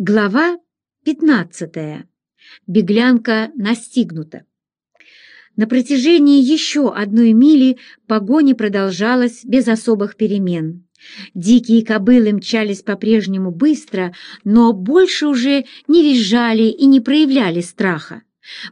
Глава 15. Беглянка настигнута. На протяжении еще одной мили погоня продолжалась без особых перемен. Дикие кобылы мчались по-прежнему быстро, но больше уже не визжали и не проявляли страха.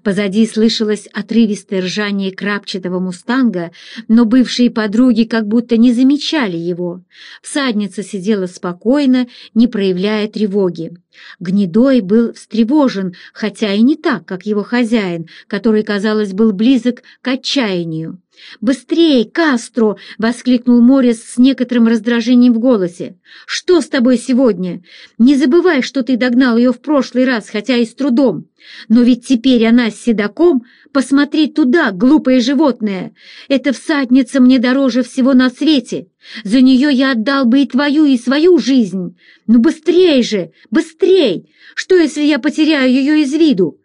Позади слышалось отрывистое ржание крапчатого мустанга, но бывшие подруги как будто не замечали его. Всадница сидела спокойно, не проявляя тревоги. Гнедой был встревожен, хотя и не так, как его хозяин, который, казалось, был близок к отчаянию. «Быстрей, Кастро!» — воскликнул Морис с некоторым раздражением в голосе. «Что с тобой сегодня? Не забывай, что ты догнал ее в прошлый раз, хотя и с трудом. Но ведь теперь она с седаком. Посмотри туда, глупое животное. Эта всадница мне дороже всего на свете. За нее я отдал бы и твою, и свою жизнь. Ну быстрей же, быстрей! Что, если я потеряю ее из виду?»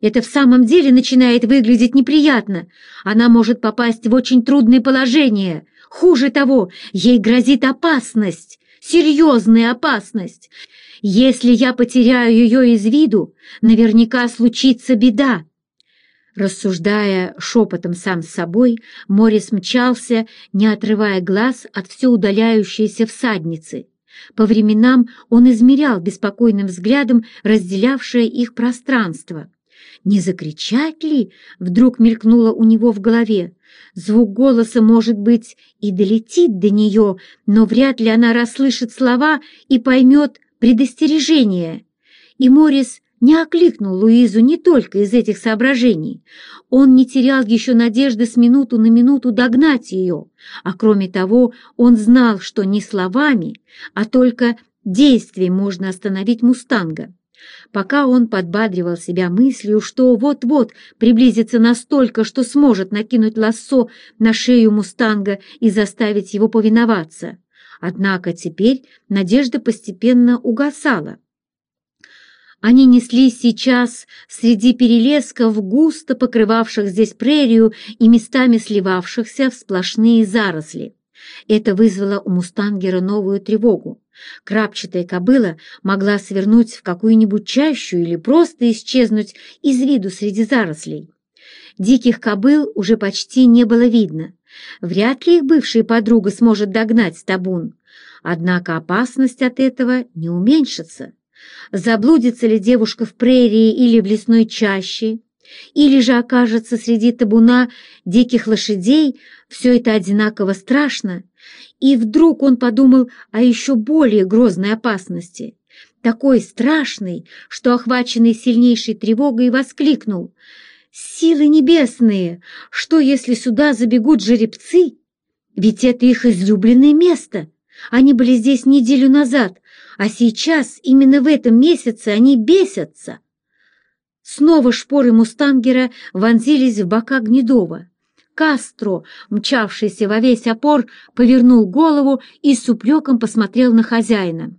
Это в самом деле начинает выглядеть неприятно. Она может попасть в очень трудное положение. Хуже того, ей грозит опасность, серьезная опасность. Если я потеряю ее из виду, наверняка случится беда. Рассуждая шепотом сам с собой, Морис мчался, не отрывая глаз от все удаляющейся всадницы. По временам он измерял беспокойным взглядом разделявшее их пространство — не закричать ли? Вдруг мелькнуло у него в голове. Звук голоса, может быть, и долетит до нее, но вряд ли она расслышит слова и поймет предостережение. И Морис не окликнул Луизу не только из этих соображений. Он не терял еще надежды с минуту на минуту догнать ее, а кроме того он знал, что не словами, а только действием можно остановить мустанга. Пока он подбадривал себя мыслью, что вот-вот приблизится настолько, что сможет накинуть лассо на шею мустанга и заставить его повиноваться. Однако теперь надежда постепенно угасала. Они неслись сейчас среди перелесков, густо покрывавших здесь прерию и местами сливавшихся в сплошные заросли. Это вызвало у мустангера новую тревогу. Крапчатая кобыла могла свернуть в какую-нибудь чащу или просто исчезнуть из виду среди зарослей. Диких кобыл уже почти не было видно. Вряд ли их бывшая подруга сможет догнать табун. Однако опасность от этого не уменьшится. Заблудится ли девушка в прерии или в лесной чаще, или же окажется среди табуна диких лошадей, все это одинаково страшно, и вдруг он подумал о еще более грозной опасности, такой страшной, что, охваченный сильнейшей тревогой, воскликнул «Силы небесные! Что, если сюда забегут жеребцы? Ведь это их излюбленное место! Они были здесь неделю назад, а сейчас, именно в этом месяце, они бесятся!» Снова шпоры мустангера вонзились в бока Гнедова. Кастро, мчавшийся во весь опор, повернул голову и с упреком посмотрел на хозяина.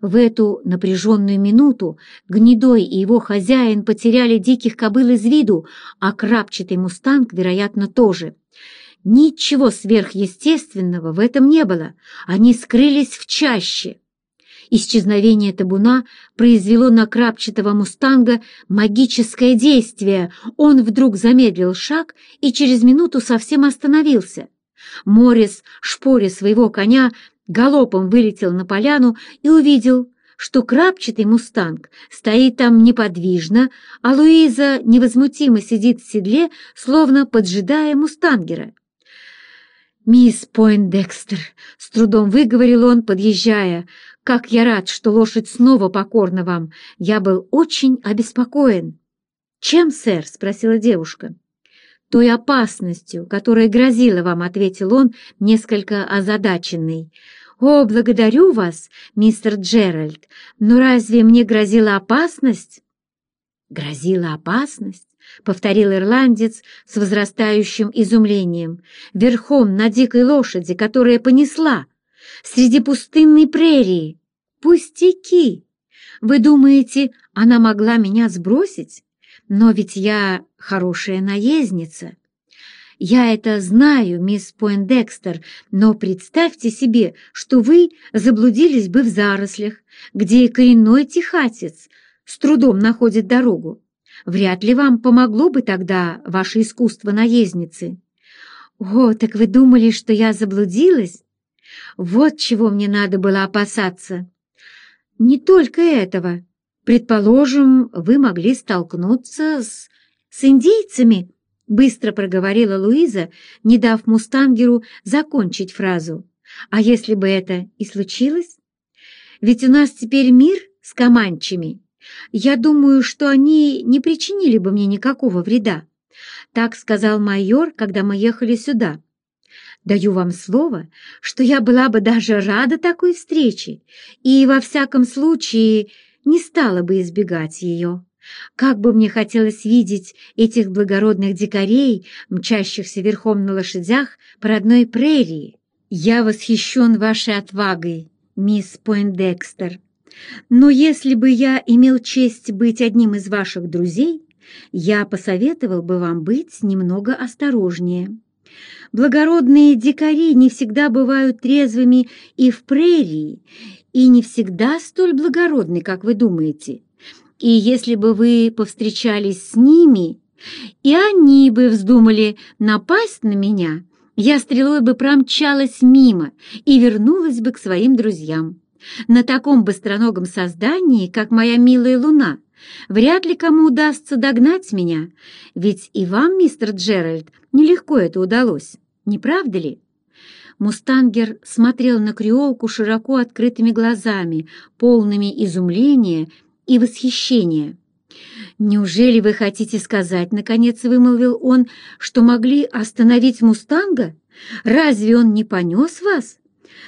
В эту напряженную минуту Гнедой и его хозяин потеряли диких кобыл из виду, а крапчатый мустанг, вероятно, тоже. Ничего сверхъестественного в этом не было, они скрылись в чаще. Исчезновение табуна произвело на крапчатого мустанга магическое действие. Он вдруг замедлил шаг и через минуту совсем остановился. Морис, шпоря своего коня, галопом вылетел на поляну и увидел, что крапчатый мустанг стоит там неподвижно, а Луиза невозмутимо сидит в седле, словно поджидая мустангера. «Мисс Пойндекстер», — с трудом выговорил он, подъезжая, — «как я рад, что лошадь снова покорна вам. Я был очень обеспокоен». «Чем, сэр?» — спросила девушка. «Той опасностью, которая грозила вам», — ответил он, несколько озадаченный. «О, благодарю вас, мистер Джеральд, но разве мне грозила опасность?» «Грозила опасность? — повторил ирландец с возрастающим изумлением, верхом на дикой лошади, которая понесла, среди пустынной прерии. «Пустяки! Вы думаете, она могла меня сбросить? Но ведь я хорошая наездница. Я это знаю, мисс Пойндекстер, но представьте себе, что вы заблудились бы в зарослях, где коренной техатец с трудом находит дорогу. Вряд ли вам помогло бы тогда ваше искусство наездницы. О, так вы думали, что я заблудилась? Вот чего мне надо было опасаться. Не только этого. Предположим, вы могли столкнуться с, с индейцами, быстро проговорила Луиза, не дав Мустангеру закончить фразу. А если бы это и случилось? Ведь у нас теперь мир с команчами. Я думаю, что они не причинили бы мне никакого вреда. Так сказал майор, когда мы ехали сюда. Даю вам слово, что я была бы даже рада такой встрече и, во всяком случае, не стала бы избегать ее. Как бы мне хотелось видеть этих благородных дикарей, мчащихся верхом на лошадях по родной прерии. Я восхищен вашей отвагой, мисс Пойндекстер. Но если бы я имел честь быть одним из ваших друзей, я посоветовал бы вам быть немного осторожнее. Благородные дикари не всегда бывают трезвыми и в прерии, и не всегда столь благородны, как вы думаете. И если бы вы повстречались с ними, и они бы вздумали напасть на меня, я стрелой бы промчалась мимо и вернулась бы к своим друзьям. На таком быстроногом создании, как моя милая луна, вряд ли кому удастся догнать меня, ведь и вам, мистер Джеральд, нелегко это удалось, не правда ли? Мустангер смотрел на креолку широко открытыми глазами, полными изумления и восхищения. «Неужели вы хотите сказать, — наконец вымолвил он, — что могли остановить Мустанга? Разве он не понес вас?»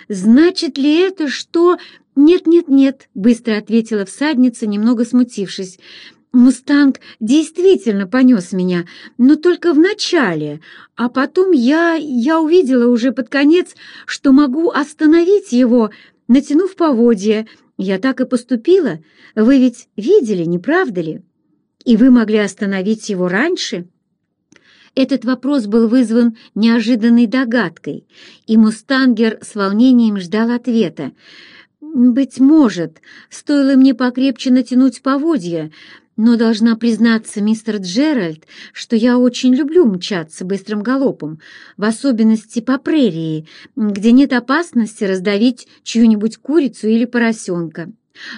«Значит ли это, что...» «Нет-нет-нет», — быстро ответила всадница, немного смутившись. «Мустанг действительно понес меня, но только в начале, а потом я... я увидела уже под конец, что могу остановить его, натянув поводья. Я так и поступила. Вы ведь видели, не правда ли? И вы могли остановить его раньше?» Этот вопрос был вызван неожиданной догадкой, и Мустангер с волнением ждал ответа. «Быть может, стоило мне покрепче натянуть поводья, но должна признаться, мистер Джеральд, что я очень люблю мчаться быстрым галопом, в особенности по прерии, где нет опасности раздавить чью-нибудь курицу или поросенка».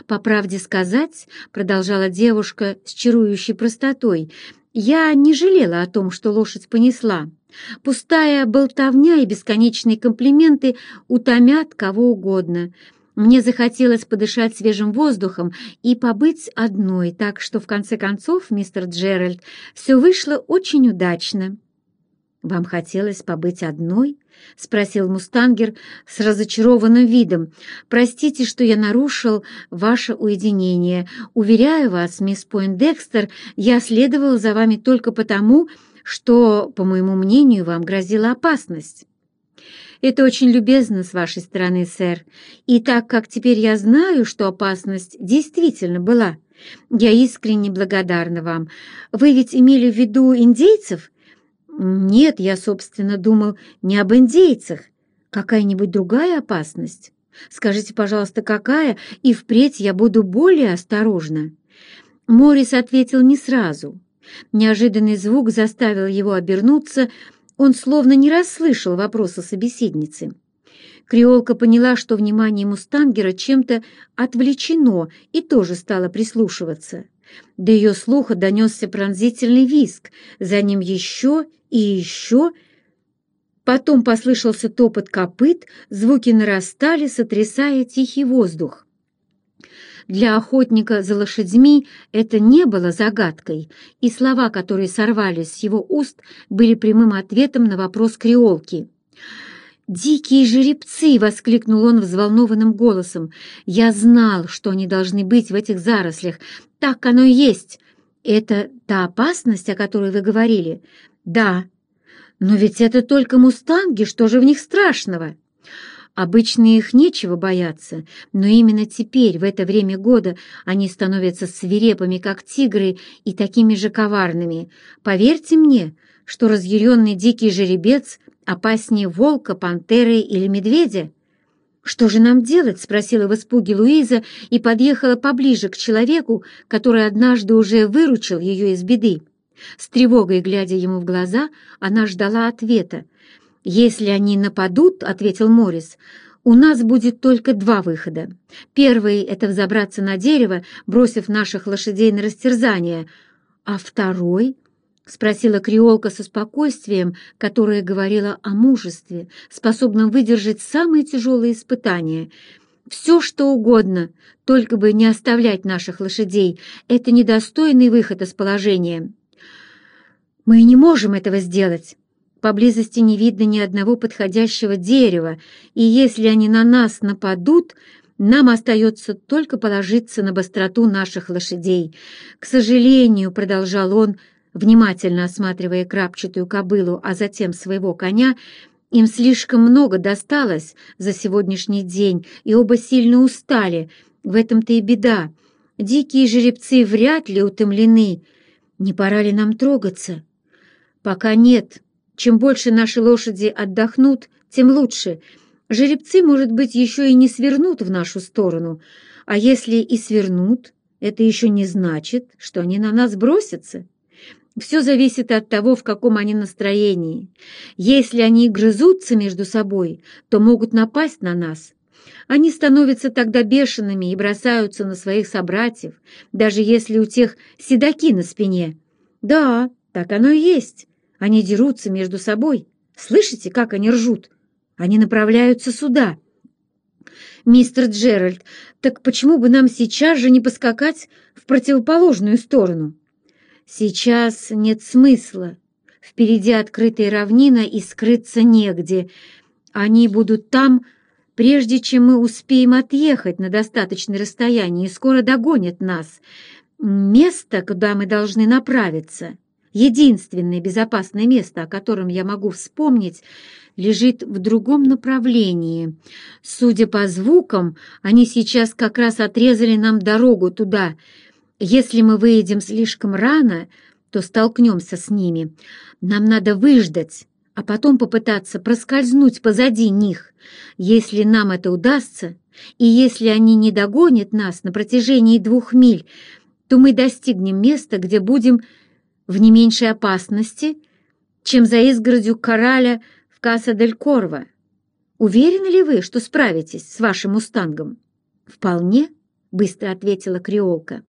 «По правде сказать, — продолжала девушка с чарующей простотой, я не жалела о том, что лошадь понесла. Пустая болтовня и бесконечные комплименты утомят кого угодно. Мне захотелось подышать свежим воздухом и побыть одной, так что в конце концов, мистер Джеральд, все вышло очень удачно. «Вам хотелось побыть одной?» — спросил Мустангер с разочарованным видом. «Простите, что я нарушил ваше уединение. Уверяю вас, мисс Пойндекстер, я следовал за вами только потому, что, по моему мнению, вам грозила опасность». «Это очень любезно с вашей стороны, сэр. И так как теперь я знаю, что опасность действительно была, я искренне благодарна вам. Вы ведь имели в виду индейцев?» «Нет, я, собственно, думал не об индейцах. Какая-нибудь другая опасность? Скажите, пожалуйста, какая, и впредь я буду более осторожна». Морис ответил не сразу. Неожиданный звук заставил его обернуться, он словно не расслышал вопроса собеседницы. Креолка поняла, что внимание Мустангера чем-то отвлечено, и тоже стала прислушиваться. До ее слуха донесся пронзительный виск, за ним еще и еще. Потом послышался топот копыт, звуки нарастали, сотрясая тихий воздух. Для охотника за лошадьми это не было загадкой, и слова, которые сорвались с его уст, были прямым ответом на вопрос креолки. «Дикие жеребцы!» — воскликнул он взволнованным голосом. «Я знал, что они должны быть в этих зарослях. Так оно и есть. Это та опасность, о которой вы говорили? Да. Но ведь это только мустанги, что же в них страшного? Обычно их нечего бояться, но именно теперь, в это время года, они становятся свирепыми, как тигры, и такими же коварными. Поверьте мне, что разъяренный дикий жеребец опаснее волка, пантеры или медведя? «Что же нам делать?» — спросила в испуге Луиза и подъехала поближе к человеку, который однажды уже выручил ее из беды. С тревогой, глядя ему в глаза, она ждала ответа. «Если они нападут», — ответил Морис, — «у нас будет только два выхода. Первый — это взобраться на дерево, бросив наших лошадей на растерзание, а второй — спросила Креолка со спокойствием, которое говорило о мужестве, способном выдержать самые тяжелые испытания. «Все, что угодно, только бы не оставлять наших лошадей. Это недостойный выход из положения». «Мы не можем этого сделать. Поблизости не видно ни одного подходящего дерева, и если они на нас нападут, нам остается только положиться на быстроту наших лошадей. К сожалению, — продолжал он, — внимательно осматривая крапчатую кобылу, а затем своего коня, им слишком много досталось за сегодняшний день, и оба сильно устали. В этом-то и беда. Дикие жеребцы вряд ли утомлены. Не пора ли нам трогаться? Пока нет. Чем больше наши лошади отдохнут, тем лучше. Жеребцы, может быть, еще и не свернут в нашу сторону. А если и свернут, это еще не значит, что они на нас бросятся. Все зависит от того, в каком они настроении. Если они грызутся между собой, то могут напасть на нас. Они становятся тогда бешеными и бросаются на своих собратьев, даже если у тех седаки на спине. Да, так оно и есть. Они дерутся между собой. Слышите, как они ржут? Они направляются сюда. Мистер Джеральд, так почему бы нам сейчас же не поскакать в противоположную сторону? Сейчас нет смысла. Впереди открытая равнина, и скрыться негде. Они будут там, прежде чем мы успеем отъехать на достаточное расстояние, и скоро догонят нас. Место, куда мы должны направиться, единственное безопасное место, о котором я могу вспомнить, лежит в другом направлении. Судя по звукам, они сейчас как раз отрезали нам дорогу туда — если мы выедем слишком рано, то столкнемся с ними. Нам надо выждать, а потом попытаться проскользнуть позади них. Если нам это удастся, и если они не догонят нас на протяжении двух миль, то мы достигнем места, где будем в не меньшей опасности, чем за изгородью Кораля в Каса-дель-Корво. Уверены ли вы, что справитесь с вашим мустангом? «Вполне», — быстро ответила Креолка.